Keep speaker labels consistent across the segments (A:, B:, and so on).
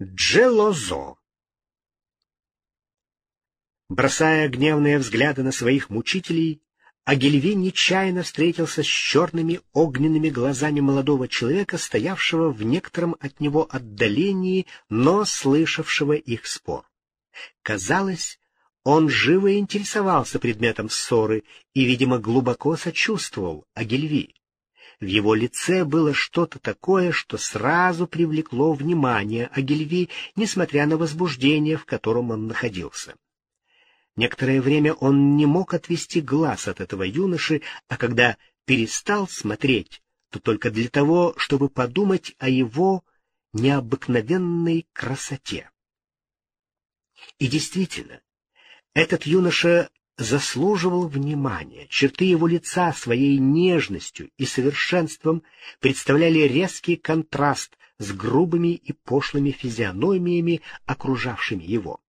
A: Джелозо. Бросая гневные взгляды на своих мучителей, Агильви нечаянно встретился с черными огненными глазами молодого человека, стоявшего в некотором от него отдалении, но слышавшего их спор. Казалось, он живо интересовался предметом ссоры и, видимо, глубоко сочувствовал Агильви. В его лице было что-то такое, что сразу привлекло внимание Агильви, несмотря на возбуждение, в котором он находился. Некоторое время он не мог отвести глаз от этого юноши, а когда перестал смотреть, то только для того, чтобы подумать о его необыкновенной красоте. И действительно, этот юноша заслуживал внимания. Черты его лица своей нежностью и совершенством представляли резкий контраст с грубыми и пошлыми физиономиями, окружавшими его.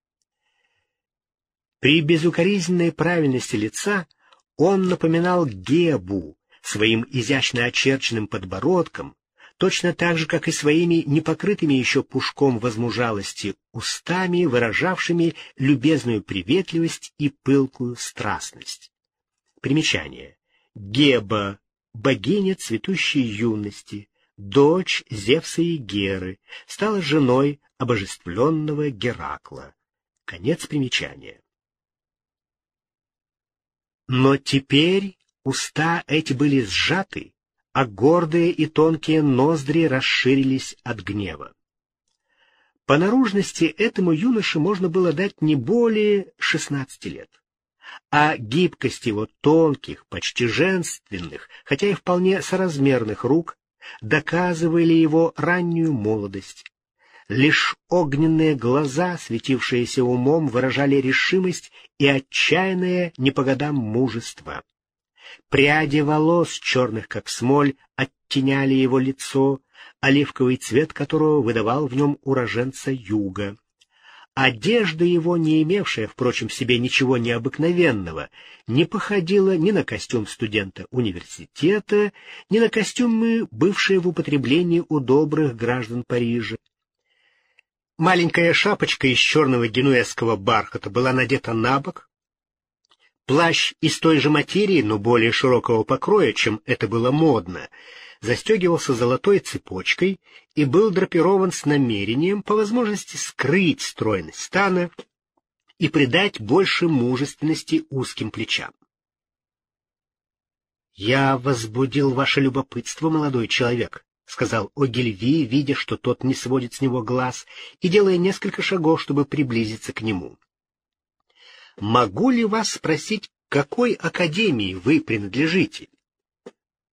A: При безукоризненной правильности лица он напоминал Гебу своим изящно очерченным подбородком, точно так же, как и своими непокрытыми еще пушком возмужалости устами, выражавшими любезную приветливость и пылкую страстность. Примечание. Геба, богиня цветущей юности, дочь Зевса и Геры, стала женой обожествленного Геракла. Конец примечания. Но теперь уста эти были сжаты, а гордые и тонкие ноздри расширились от гнева. По наружности этому юноше можно было дать не более шестнадцати лет, а гибкость его тонких, почти женственных, хотя и вполне соразмерных рук доказывали его раннюю молодость, Лишь огненные глаза, светившиеся умом, выражали решимость и отчаянное не по годам мужество. Пряди волос, черных как смоль, оттеняли его лицо, оливковый цвет которого выдавал в нем уроженца юга. Одежда его, не имевшая, впрочем, в себе ничего необыкновенного, не походила ни на костюм студента университета, ни на костюмы, бывшие в употреблении у добрых граждан Парижа. Маленькая шапочка из черного генуэзского бархата была надета на бок. Плащ из той же материи, но более широкого покроя, чем это было модно, застегивался золотой цепочкой и был драпирован с намерением по возможности скрыть стройность стана и придать больше мужественности узким плечам. «Я возбудил ваше любопытство, молодой человек», — сказал Огильви, видя, что тот не сводит с него глаз, и делая несколько шагов, чтобы приблизиться к нему. — Могу ли вас спросить, какой академии вы принадлежите?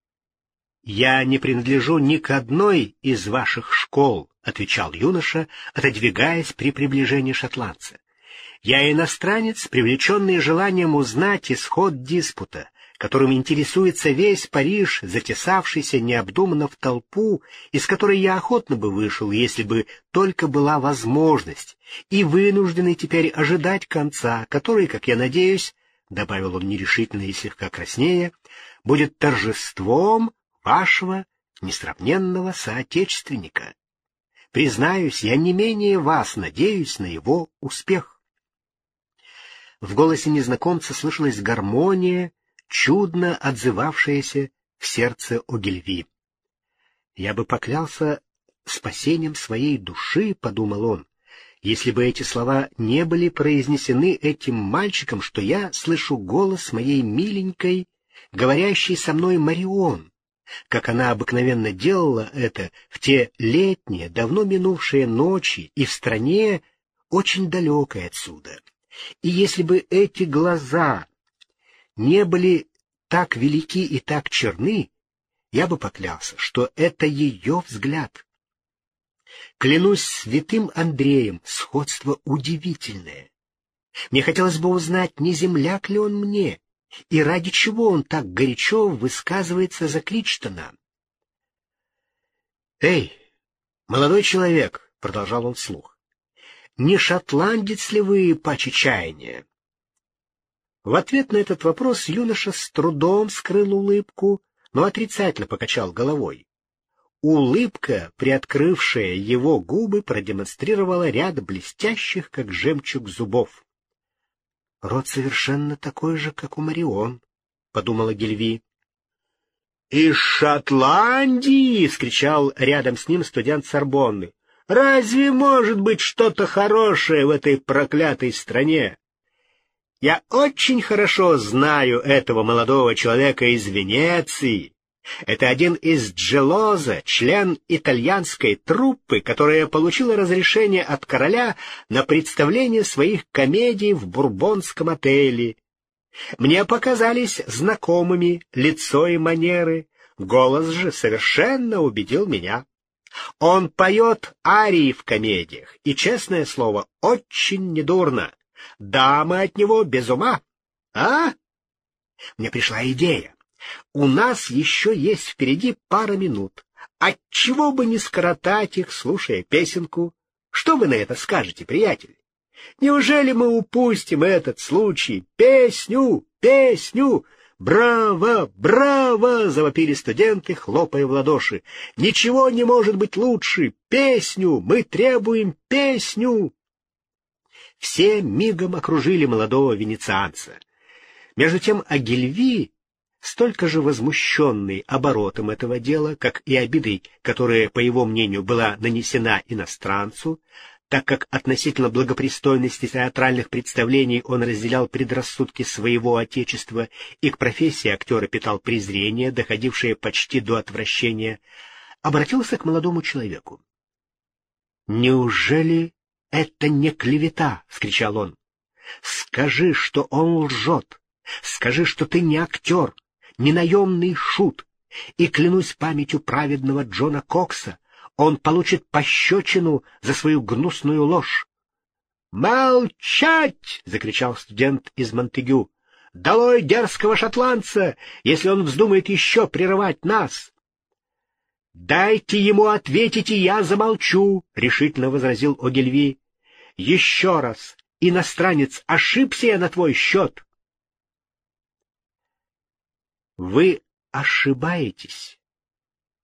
A: — Я не принадлежу ни к одной из ваших школ, — отвечал юноша, отодвигаясь при приближении шотландца. — Я иностранец, привлеченный желанием узнать исход диспута, которым интересуется весь Париж, затесавшийся необдуманно в толпу, из которой я охотно бы вышел, если бы только была возможность, и вынужденный теперь ожидать конца, который, как я надеюсь, — добавил он нерешительно и слегка краснее, — будет торжеством вашего несравненного соотечественника. Признаюсь, я не менее вас надеюсь на его успех. В голосе незнакомца слышалась гармония чудно отзывавшееся в сердце Огильви. «Я бы поклялся спасением своей души», — подумал он, — «если бы эти слова не были произнесены этим мальчиком, что я слышу голос моей миленькой, говорящей со мной Марион, как она обыкновенно делала это в те летние, давно минувшие ночи и в стране, очень далекой отсюда. И если бы эти глаза не были так велики и так черны, я бы поклялся, что это ее взгляд. Клянусь святым Андреем, сходство удивительное. Мне хотелось бы узнать, не земляк ли он мне, и ради чего он так горячо высказывается за Кричтона. «Эй, молодой человек!» — продолжал он вслух. «Не шотландец ли вы по чаяния?» В ответ на этот вопрос юноша с трудом скрыл улыбку, но отрицательно покачал головой. улыбка, приоткрывшая его губы, продемонстрировала ряд блестящих, как жемчуг, зубов. — Рот совершенно такой же, как у Марион, — подумала Гельви. — Из Шотландии! — скричал рядом с ним студент Сорбонны. — Разве может быть что-то хорошее в этой проклятой стране? Я очень хорошо знаю этого молодого человека из Венеции. Это один из Джелоза, член итальянской труппы, которая получила разрешение от короля на представление своих комедий в бурбонском отеле. Мне показались знакомыми лицо и манеры, голос же совершенно убедил меня. Он поет арии в комедиях, и, честное слово, очень недурно. Дамы от него без ума. А? Мне пришла идея. У нас еще есть впереди пара минут. Отчего бы не скоротать их, слушая песенку? Что вы на это скажете, приятель? Неужели мы упустим этот случай? Песню, песню! «Браво! Браво!» — завопили студенты, хлопая в ладоши. «Ничего не может быть лучше! Песню! Мы требуем песню!» Все мигом окружили молодого венецианца. Между тем Агильви, столько же возмущенный оборотом этого дела, как и обидой, которая, по его мнению, была нанесена иностранцу, так как относительно благопристойности театральных представлений он разделял предрассудки своего отечества и к профессии актера питал презрение, доходившее почти до отвращения, обратился к молодому человеку. «Неужели это не клевета!» — вскричал он. «Скажи, что он лжет! Скажи, что ты не актер, не наемный шут, и клянусь памятью праведного Джона Кокса, он получит пощечину за свою гнусную ложь. «Молчать!» — закричал студент из Монтегю. «Долой дерзкого шотландца, если он вздумает еще прерывать нас!» «Дайте ему ответить, и я замолчу!» — решительно возразил Огельви. «Еще раз, иностранец, ошибся я на твой счет!» «Вы ошибаетесь!»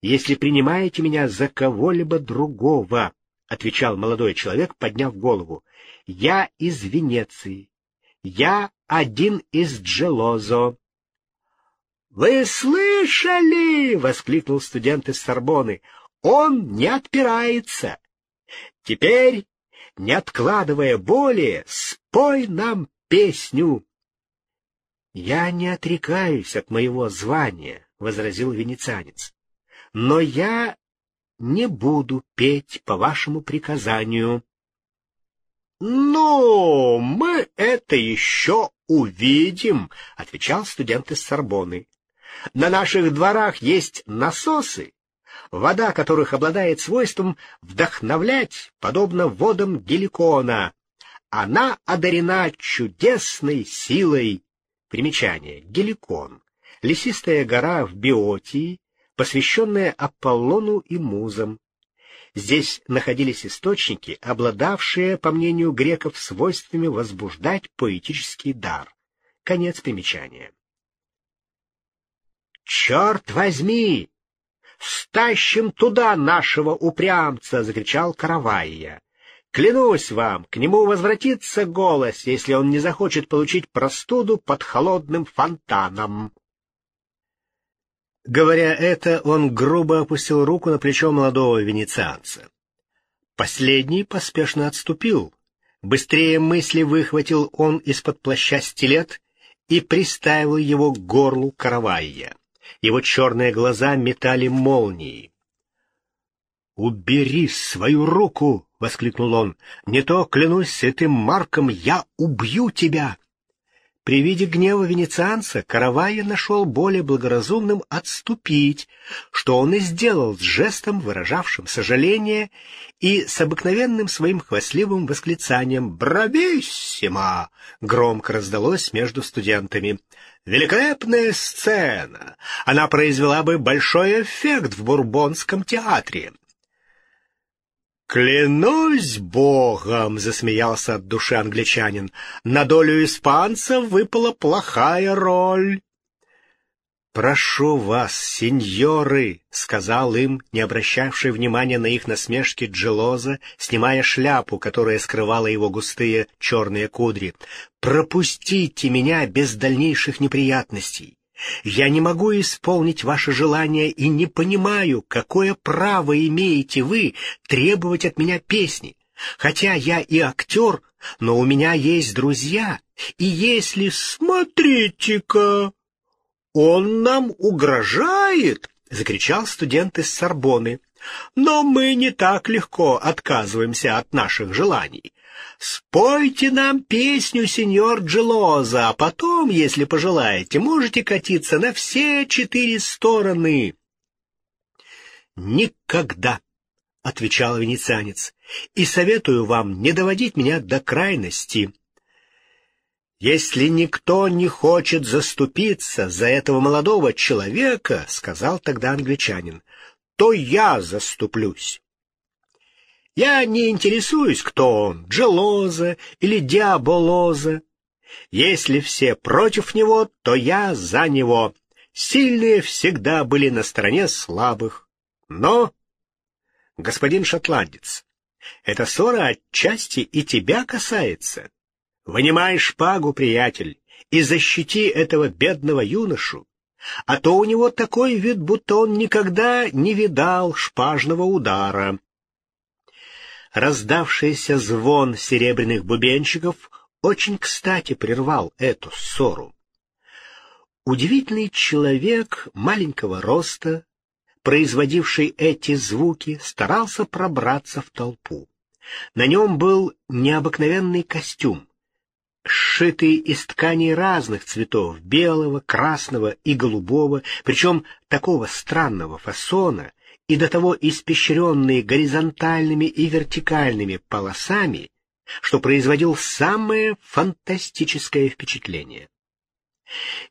A: если принимаете меня за кого-либо другого, — отвечал молодой человек, подняв голову. — Я из Венеции. Я один из Джелозо. — Вы слышали? — воскликнул студент из Сорбоны. — Он не отпирается. Теперь, не откладывая более, спой нам песню. — Я не отрекаюсь от моего звания, — возразил венецианец но я не буду петь по вашему приказанию. — Ну, мы это еще увидим, — отвечал студент из Сорбоны. — На наших дворах есть насосы, вода которых обладает свойством вдохновлять, подобно водам геликона. Она одарена чудесной силой. Примечание. Геликон. Лесистая гора в Биотии, посвященная Аполлону и Музам. Здесь находились источники, обладавшие, по мнению греков, свойствами возбуждать поэтический дар. Конец примечания. «Черт возьми! Стащим туда нашего упрямца!» — закричал Каравайя. «Клянусь вам, к нему возвратится голос, если он не захочет получить простуду под холодным фонтаном». Говоря это, он грубо опустил руку на плечо молодого венецианца. Последний поспешно отступил. Быстрее мысли выхватил он из-под плаща стилет и приставил его к горлу каравайя. Его черные глаза метали молнии. «Убери свою руку!» — воскликнул он. «Не то, клянусь этим марком, я убью тебя!» При виде гнева венецианца Каравайя нашел более благоразумным отступить, что он и сделал с жестом, выражавшим сожаление, и с обыкновенным своим хвастливым восклицанием «Брависсимо!» громко раздалось между студентами. «Великолепная сцена! Она произвела бы большой эффект в Бурбонском театре!» «Клянусь богом!» — засмеялся от души англичанин. «На долю испанцев выпала плохая роль». «Прошу вас, сеньоры», — сказал им, не обращавший внимания на их насмешки Джелоза, снимая шляпу, которая скрывала его густые черные кудри, — «пропустите меня без дальнейших неприятностей. Я не могу исполнить ваше желание и не понимаю, какое право имеете вы требовать от меня песни. Хотя я и актер, но у меня есть друзья, и если... Смотрите-ка!» «Он нам угрожает!» — закричал студент из Сорбоны. «Но мы не так легко отказываемся от наших желаний. Спойте нам песню, сеньор Джелоза, а потом, если пожелаете, можете катиться на все четыре стороны». «Никогда!» — отвечал венецианец, — «и советую вам не доводить меня до крайности». «Если никто не хочет заступиться за этого молодого человека, — сказал тогда англичанин, — то я заступлюсь. Я не интересуюсь, кто он, Джелоза или Диаболоза. Если все против него, то я за него. Сильные всегда были на стороне слабых. Но, господин шотландец, эта ссора отчасти и тебя касается. Вынимай шпагу, приятель, и защити этого бедного юношу, а то у него такой вид, будто он никогда не видал шпажного удара. Раздавшийся звон серебряных бубенчиков очень кстати прервал эту ссору. Удивительный человек маленького роста, производивший эти звуки, старался пробраться в толпу. На нем был необыкновенный костюм, сшитые из тканей разных цветов — белого, красного и голубого, причем такого странного фасона и до того испещренные горизонтальными и вертикальными полосами, что производил самое фантастическое впечатление.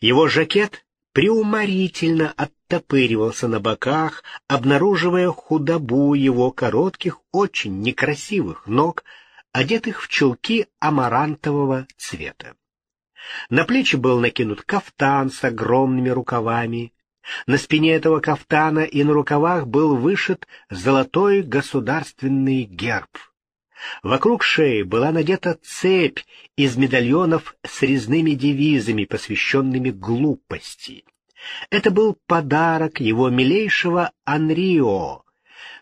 A: Его жакет преуморительно оттопыривался на боках, обнаруживая худобу его коротких, очень некрасивых ног, одетых в чулки амарантового цвета. На плечи был накинут кафтан с огромными рукавами. На спине этого кафтана и на рукавах был вышит золотой государственный герб. Вокруг шеи была надета цепь из медальонов с резными девизами, посвященными глупости. Это был подарок его милейшего Анрио,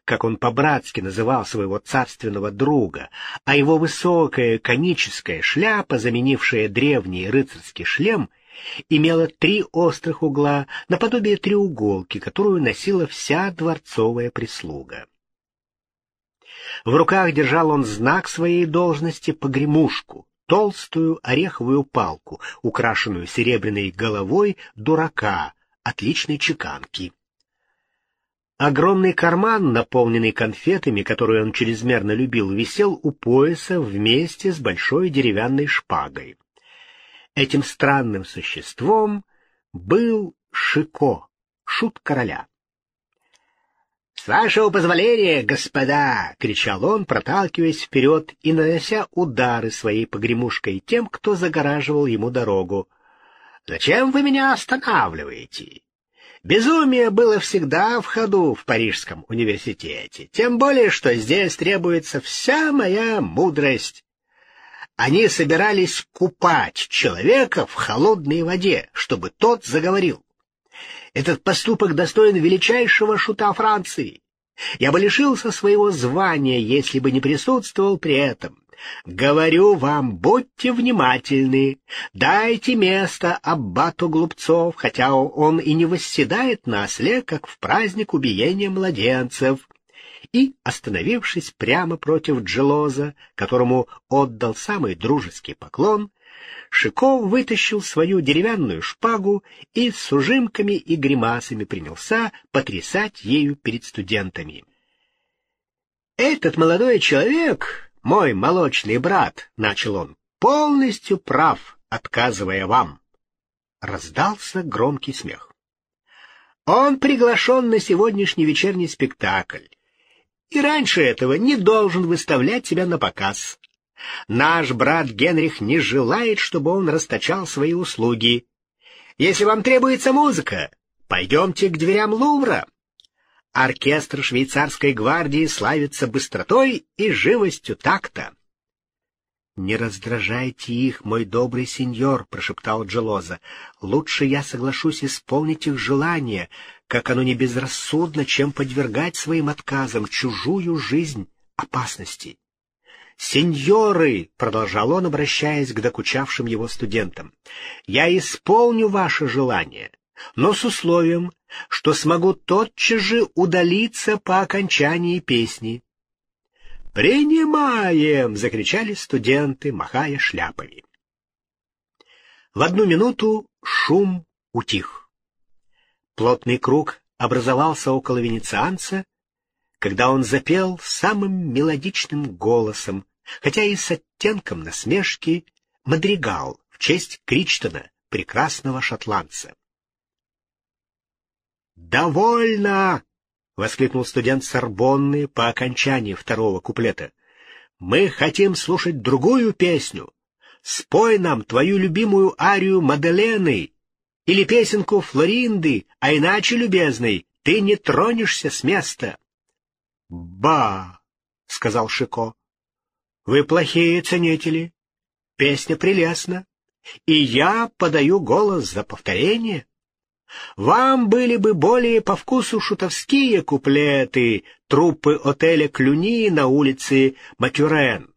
A: как он по-братски называл своего царственного друга, а его высокая коническая шляпа, заменившая древний рыцарский шлем, имела три острых угла, наподобие треуголки, которую носила вся дворцовая прислуга. В руках держал он знак своей должности погремушку, толстую ореховую палку, украшенную серебряной головой дурака, отличной чеканки. Огромный карман, наполненный конфетами, которые он чрезмерно любил, висел у пояса вместе с большой деревянной шпагой. Этим странным существом был Шико, шут короля. «С вашего позволения, господа!» — кричал он, проталкиваясь вперед и нанося удары своей погремушкой тем, кто загораживал ему дорогу. «Зачем вы меня останавливаете? Безумие было всегда в ходу в Парижском университете, тем более, что здесь требуется вся моя мудрость. Они собирались купать человека в холодной воде, чтобы тот заговорил. Этот поступок достоин величайшего шута Франции. Я бы лишился своего звания, если бы не присутствовал при этом. Говорю вам, будьте внимательны, дайте место аббату Глупцов, хотя он и не восседает на осле, как в праздник убиения младенцев. И, остановившись прямо против Джелоза, которому отдал самый дружеский поклон, Шиков вытащил свою деревянную шпагу и с ужимками и гримасами принялся потрясать ею перед студентами. Этот молодой человек «Мой молочный брат», — начал он, — «полностью прав, отказывая вам». Раздался громкий смех. «Он приглашен на сегодняшний вечерний спектакль, и раньше этого не должен выставлять себя на показ. Наш брат Генрих не желает, чтобы он расточал свои услуги. Если вам требуется музыка, Пойдемте к дверям Лувра. Оркестр швейцарской гвардии славится быстротой и живостью такта. «Не раздражайте их, мой добрый сеньор», — прошептал Джелоза. «Лучше я соглашусь исполнить их желание, как оно не безрассудно, чем подвергать своим отказам чужую жизнь опасности». «Сеньоры!» — продолжал он, обращаясь к докучавшим его студентам. «Я исполню ваше желание, но с условием, что смогу тотчас же удалиться по окончании песни». «Принимаем!» — закричали студенты, махая шляпами. В одну минуту шум утих. Плотный круг образовался около венецианца, когда он запел самым мелодичным голосом, хотя и с оттенком насмешки, мадригал в честь Кричтона, прекрасного шотландца. «Довольно!» — воскликнул студент Сорбонны по окончании второго куплета. «Мы хотим слушать другую песню. Спой нам твою любимую арию Маделены или песенку Флоринды, а иначе, любезный, ты не тронешься с места». «Ба!» — сказал Шико. «Вы плохие ценители. Песня прелестна, и я подаю голос за повторение». Вам были бы более по вкусу шутовские куплеты труппы отеля Клюни на улице Матюрен.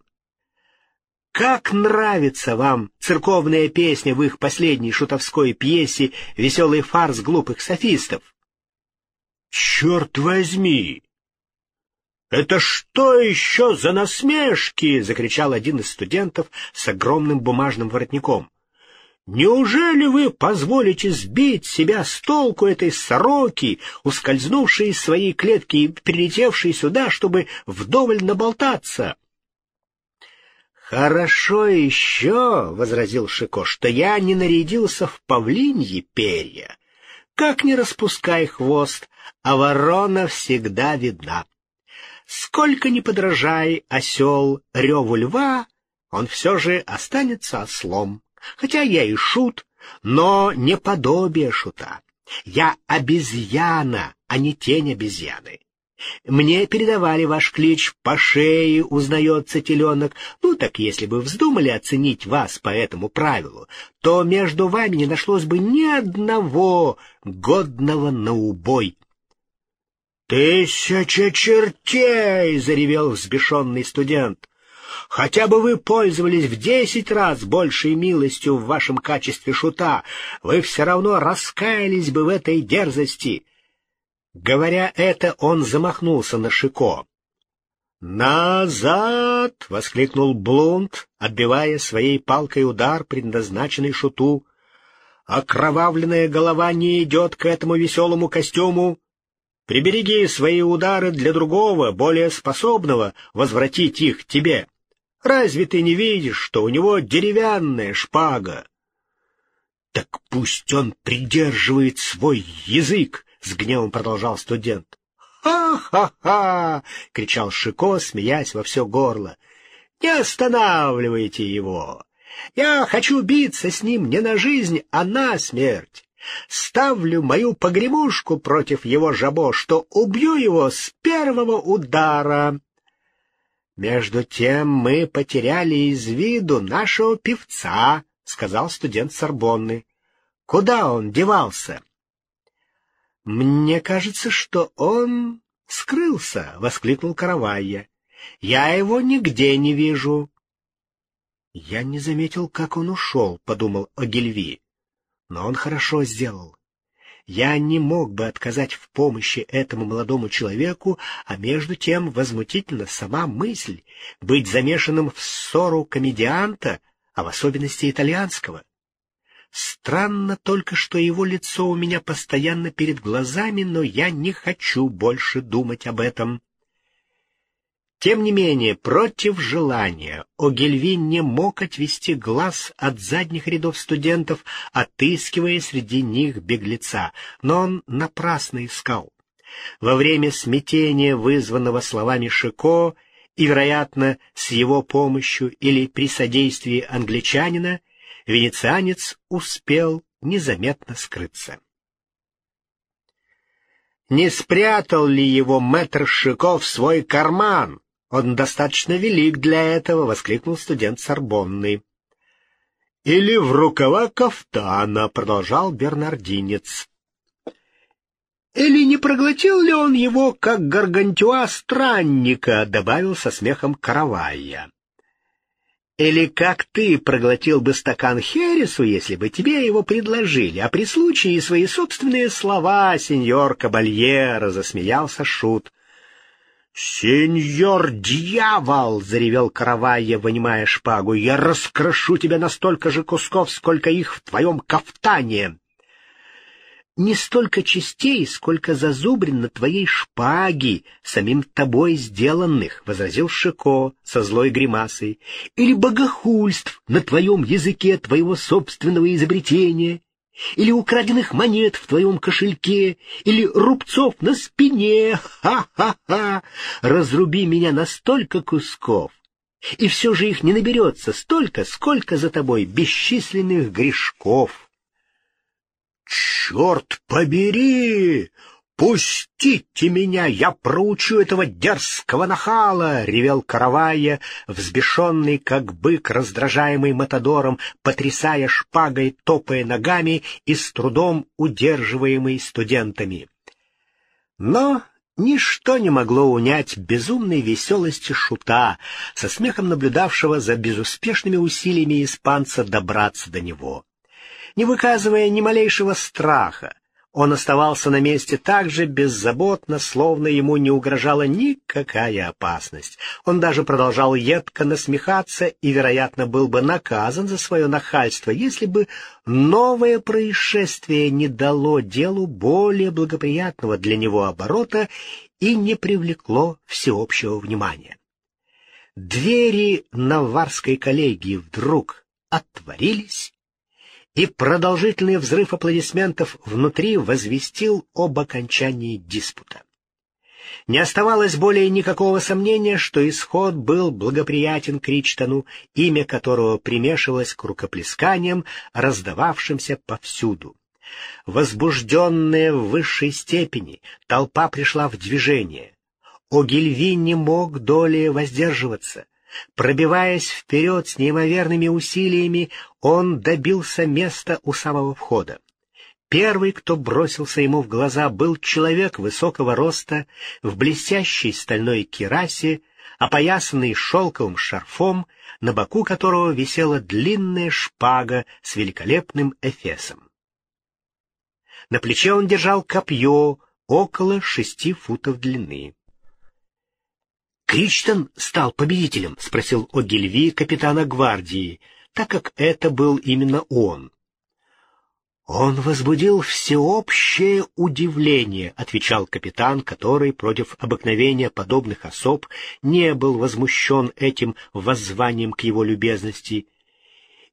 A: Как нравится вам церковная песня в их последней шутовской пьесе «Веселый фарс глупых софистов»? «Черт возьми! Это что еще за насмешки?» — закричал один из студентов с огромным бумажным воротником. Неужели вы позволите сбить себя с толку этой сороки, ускользнувшей из своей клетки и прилетевшей сюда, чтобы вдоволь наболтаться? «Хорошо еще, — возразил Шико, — что я не нарядился в павлиньи перья. Как не распускай хвост, а ворона всегда видна. Сколько ни подражай осел реву льва, он все же останется ослом. Хотя я и шут, но не подобие шута. Я обезьяна, а не тень обезьяны. Мне передавали ваш клич, по шее узнается теленок. Ну так если бы вздумали оценить вас по этому правилу, то между вами не нашлось бы ни одного годного на убой. «Тысяча чертей!» — заревел взбешенный студент. Хотя бы вы пользовались в десять раз большей милостью в вашем качестве шута, вы все равно раскаялись бы в этой дерзости. Говоря это, он замахнулся на Шико. «Назад!» — воскликнул Блунд, отбивая своей палкой удар, предназначенный шуту. «Окровавленная голова не идет к этому веселому костюму. Прибереги свои удары для другого, более способного возвратить их тебе». Разве ты не видишь, что у него деревянная шпага? — Так пусть он придерживает свой язык, — с гневом продолжал студент. «Ха-ха-ха!» — кричал Шико, смеясь во все горло. «Не останавливайте его! Я хочу биться с ним не на жизнь, а на смерть! Ставлю мою погремушку против его жабо, что убью его с первого удара!» Между тем мы потеряли из виду нашего певца, сказал студент Сорбонны. Куда он девался? Мне кажется, что он скрылся, воскликнул Каравайя. Я его нигде не вижу. Я не заметил, как он ушел, подумал Огильви. Но он хорошо сделал. Я не мог бы отказать в помощи этому молодому человеку, а между тем возмутительно сама мысль быть замешанным в ссору комедианта, а в особенности итальянского. Странно только, что его лицо у меня постоянно перед глазами, но я не хочу больше думать об этом. Тем не менее, против желания Огельви не мог отвести глаз от задних рядов студентов, отыскивая среди них беглеца, но он напрасно искал. Во время смятения, вызванного словами Шико, и, вероятно, с его помощью или при содействии англичанина, венецианец успел незаметно скрыться. Не спрятал ли его мэтр Шиков в свой карман? Он достаточно велик для этого, — воскликнул студент Сорбонны. — Или в рукава кафтана, — продолжал бернардинец. Или не проглотил ли он его, как гаргантюа странника, — добавил со смехом Каравайя. Или как ты проглотил бы стакан Хересу, если бы тебе его предложили, а при случае свои собственные слова, сеньор Кабальера, — засмеялся Шут. «Сеньор дьявол!» — заревел Каравайя, вынимая шпагу. «Я раскрошу тебя на столько же кусков, сколько их в твоем кафтане!» «Не столько частей, сколько зазубрин на твоей шпаге, самим тобой сделанных», — возразил Шико со злой гримасой, «или богохульств на твоем языке твоего собственного изобретения, или украденных монет в твоем кошельке, или рубцов на спине. Ха-ха-ха! Разруби меня на столько кусков, и все же их не наберется столько, сколько за тобой бесчисленных грешков. «Черт побери! «Пустите меня, я проучу этого дерзкого нахала!» — ревел Каравайя, взбешенный, как бык, раздражаемый Матадором, потрясая шпагой, топая ногами и с трудом удерживаемый студентами. Но ничто не могло унять безумной веселости шута, со смехом наблюдавшего за безуспешными усилиями испанца добраться до него. Не выказывая ни малейшего страха, он оставался на месте так же беззаботно, словно ему не угрожала никакая опасность. Он даже продолжал едко насмехаться и, вероятно, был бы наказан за свое нахальство, если бы новое происшествие не дало делу более благоприятного для него оборота и не привлекло всеобщего внимания. Двери Наварской коллегии вдруг отворились, и продолжительный взрыв аплодисментов внутри возвестил об окончании диспута. Не оставалось более никакого сомнения, что исход был благоприятен Кричтону, имя которого примешивалось к рукоплесканиям, раздававшимся повсюду. Возбужденная в высшей степени, толпа пришла в движение. Огильви не мог долей воздерживаться. Пробиваясь вперед с неимоверными усилиями, он добился места у самого входа. Первый, кто бросился ему в глаза, был человек высокого роста, в блестящей стальной кирасе, опоясанный шелковым шарфом, на боку которого висела длинная шпага с великолепным эфесом. На плече он держал копье около шести футов длины. Кричтон стал победителем? — спросил Огильви капитана гвардии, так как это был именно он. «Он возбудил всеобщее удивление», — отвечал капитан, который против обыкновения подобных особ не был возмущен этим воззванием к его любезности.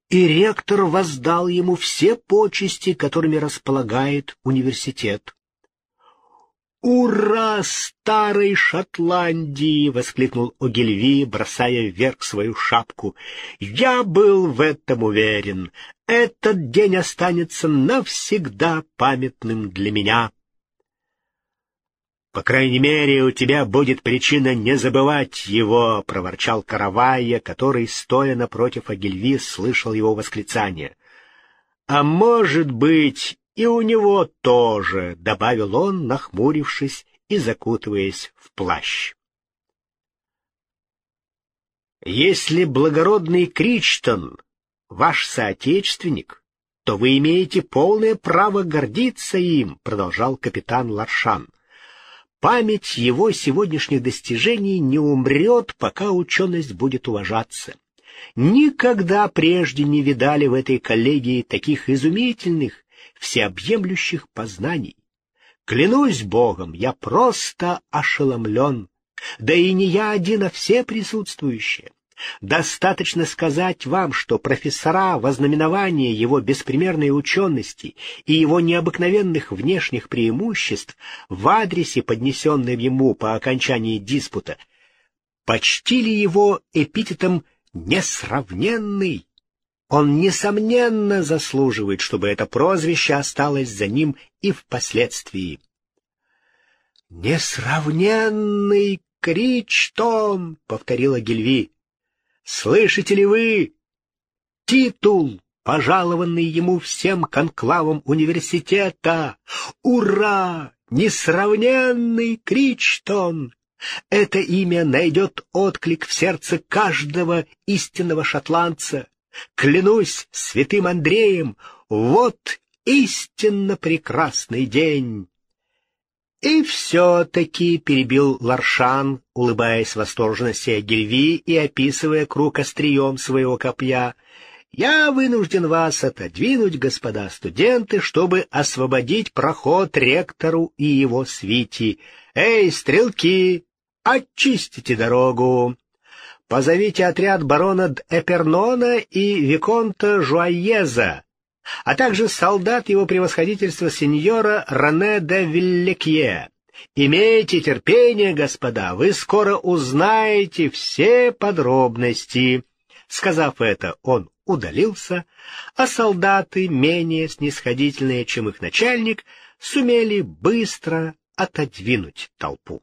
A: И ректор воздал ему все почести, которыми располагает университет. «Ура старой Шотландии!» — воскликнул Огильви, бросая вверх свою шапку. «Я был в этом уверен. Этот день останется навсегда памятным для меня». «По крайней мере, у тебя будет причина не забывать его», — проворчал Каравайя, который, стоя напротив Агильви, слышал его восклицание. «А может быть, и у него тоже, — добавил он, нахмурившись и закутываясь в плащ. Если благородный Кричтон ваш соотечественник, то вы имеете полное право гордиться им, — продолжал капитан Ларшан. Память его сегодняшних достижений не умрет, пока ученость будет уважаться. Никогда прежде не видали в этой коллегии таких изумительных всеобъемлющих познаний. Клянусь Богом, я просто ошеломлен. Да и не я один, а все присутствующие. Достаточно сказать вам, что профессора вознаменования его беспримерной учености и его необыкновенных внешних преимуществ в адресе, поднесенном ему по окончании диспута, почтили его эпитетом «несравненный». Он, несомненно, заслуживает, чтобы это прозвище осталось за ним и впоследствии. «Несравненный Кричтон!» — повторила Гильви. «Слышите ли вы? Титул, пожалованный ему всем конклавом университета! Ура! Несравненный Кричтон! Это имя найдет отклик в сердце каждого истинного шотландца. Клянусь святым Андреем, вот истинно прекрасный день. И все-таки перебил Ларшан, улыбаясь восторженности Гельви и описывая круг острием своего копья. «Я вынужден вас отодвинуть, господа студенты, чтобы освободить проход ректору и его свите. Эй, стрелки, очистите дорогу!» Позовите отряд барона Эпернона и Виконта Жуаеза, а также солдат его превосходительства сеньора Рене де Виллекье. Имейте терпение, господа, вы скоро узнаете все подробности. Сказав это, он удалился, а солдаты, менее снисходительные, чем их начальник, сумели быстро отодвинуть толпу.